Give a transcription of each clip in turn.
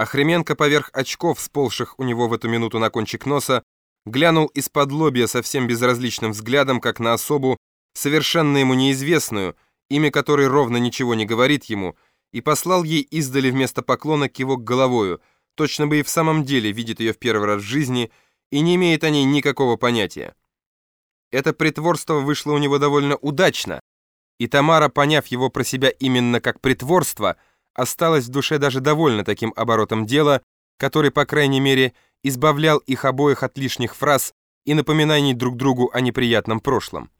Охременко поверх очков, сползших у него в эту минуту на кончик носа, глянул из-под лобья совсем безразличным взглядом, как на особу, совершенно ему неизвестную, имя которой ровно ничего не говорит ему, и послал ей издали вместо поклона кивок головою, точно бы и в самом деле видит ее в первый раз в жизни и не имеет о ней никакого понятия. Это притворство вышло у него довольно удачно, и Тамара, поняв его про себя именно как притворство, осталась в душе даже довольна таким оборотом дела, который, по крайней мере, избавлял их обоих от лишних фраз и напоминаний друг другу о неприятном прошлом.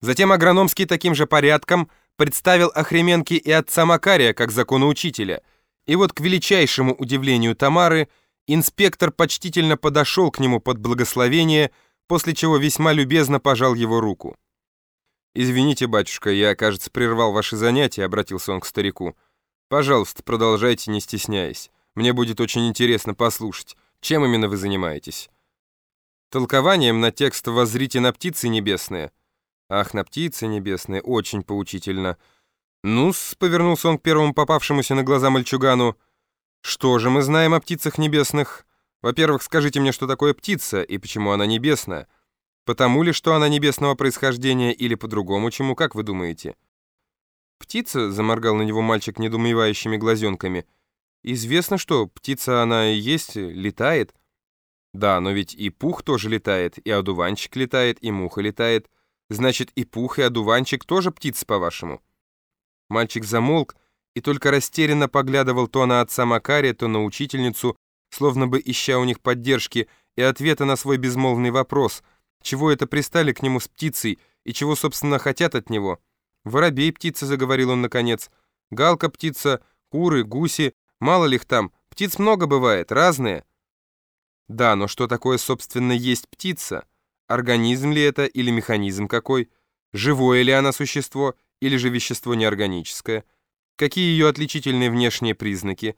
Затем Агрономский таким же порядком представил Охременки и отца Макария как законоучителя, и вот к величайшему удивлению Тамары инспектор почтительно подошел к нему под благословение, после чего весьма любезно пожал его руку. «Извините, батюшка, я, кажется, прервал ваши занятия», — обратился он к старику. «Пожалуйста, продолжайте, не стесняясь. Мне будет очень интересно послушать, чем именно вы занимаетесь». «Толкованием на текст «Воззрите на птицы небесные». «Ах, на птицы небесные, очень поучительно». «Ну-с», — повернулся он к первому попавшемуся на глаза мальчугану. «Что же мы знаем о птицах небесных? Во-первых, скажите мне, что такое птица и почему она небесная?» Потому ли, что она небесного происхождения, или по-другому чему, как вы думаете?» «Птица?» — заморгал на него мальчик недоумевающими глазенками. «Известно, что птица она и есть, летает». «Да, но ведь и пух тоже летает, и одуванчик летает, и муха летает. Значит, и пух, и одуванчик тоже птицы, по-вашему?» Мальчик замолк и только растерянно поглядывал то на отца Макария, то на учительницу, словно бы ища у них поддержки и ответа на свой безмолвный вопрос — чего это пристали к нему с птицей и чего, собственно, хотят от него? Воробей птица, заговорил он наконец. Галка птица, куры, гуси, мало ли их там. Птиц много бывает, разные. Да, но что такое, собственно, есть птица? Организм ли это или механизм какой? Живое ли она существо или же вещество неорганическое? Какие ее отличительные внешние признаки?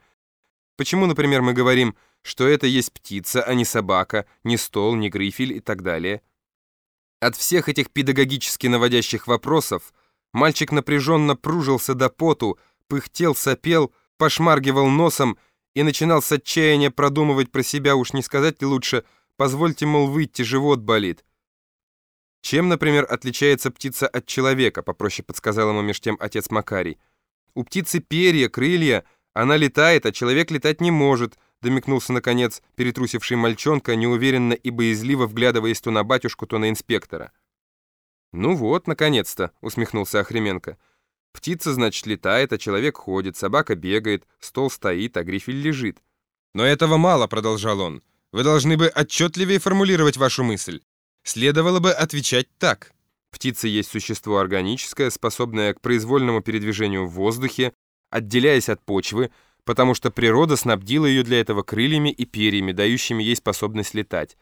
Почему, например, мы говорим, что это есть птица, а не собака, не стол, не грифель и так далее? От всех этих педагогически наводящих вопросов мальчик напряженно пружился до поту, пыхтел, сопел, пошмаргивал носом и начинал с отчаяния продумывать про себя, уж не сказать ли лучше, позвольте, мол, выйти, живот болит. Чем, например, отличается птица от человека, попроще подсказал ему меж тем отец Макарий. У птицы перья, крылья, она летает, а человек летать не может — домикнулся, наконец, перетрусивший мальчонка, неуверенно и боязливо вглядываясь то на батюшку, то на инспектора. «Ну вот, наконец-то», — усмехнулся Охременко. «Птица, значит, летает, а человек ходит, собака бегает, стол стоит, а грифель лежит». «Но этого мало», — продолжал он. «Вы должны бы отчетливее формулировать вашу мысль. Следовало бы отвечать так. Птица есть существо органическое, способное к произвольному передвижению в воздухе, отделяясь от почвы, потому что природа снабдила ее для этого крыльями и перьями, дающими ей способность летать.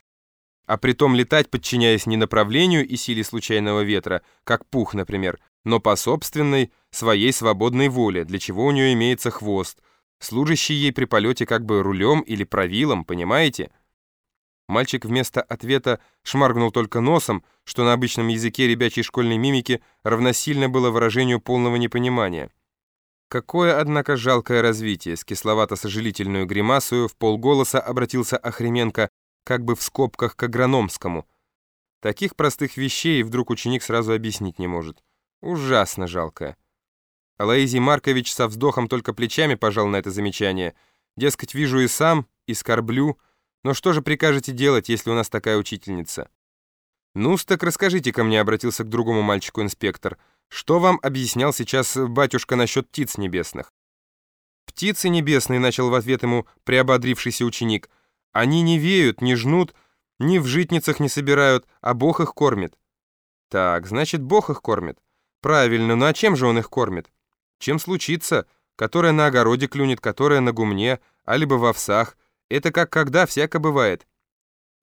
А притом летать, подчиняясь не направлению и силе случайного ветра, как пух, например, но по собственной, своей свободной воле, для чего у нее имеется хвост, служащий ей при полете как бы рулем или правилом, понимаете? Мальчик вместо ответа шмаргнул только носом, что на обычном языке ребячей школьной мимики равносильно было выражению полного непонимания. Какое, однако, жалкое развитие, с кисловато-сожалительную гримасою в полголоса обратился Охременко, как бы в скобках к агрономскому. Таких простых вещей вдруг ученик сразу объяснить не может. Ужасно жалкое. Алаизий Маркович со вздохом только плечами пожал на это замечание. Дескать, вижу и сам, и скорблю, но что же прикажете делать, если у нас такая учительница? ну так расскажите-ка мне, обратился к другому мальчику инспектор, — что вам объяснял сейчас батюшка насчет птиц небесных? Птицы небесные, начал в ответ ему приободрившийся ученик, они не веют, не жнут, ни в житницах не собирают, а Бог их кормит. Так, значит, Бог их кормит. Правильно, но а чем же он их кормит? Чем случится, которая на огороде клюнет, которая на гумне, а либо в овсах. Это как когда, всяко бывает.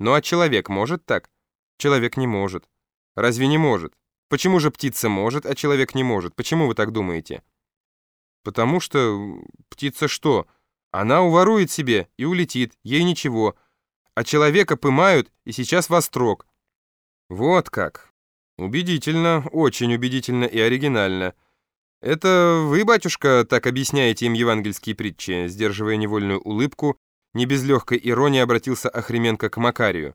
Ну а человек может так? Человек не может. Разве не может? Почему же птица может, а человек не может? Почему вы так думаете? Потому что птица что? Она уворует себе и улетит, ей ничего. А человека пымают, и сейчас вострок. Вот как. Убедительно, очень убедительно и оригинально. «Это вы, батюшка, так объясняете им евангельские притчи?» Сдерживая невольную улыбку, не без легкой иронии обратился Охременко к Макарию.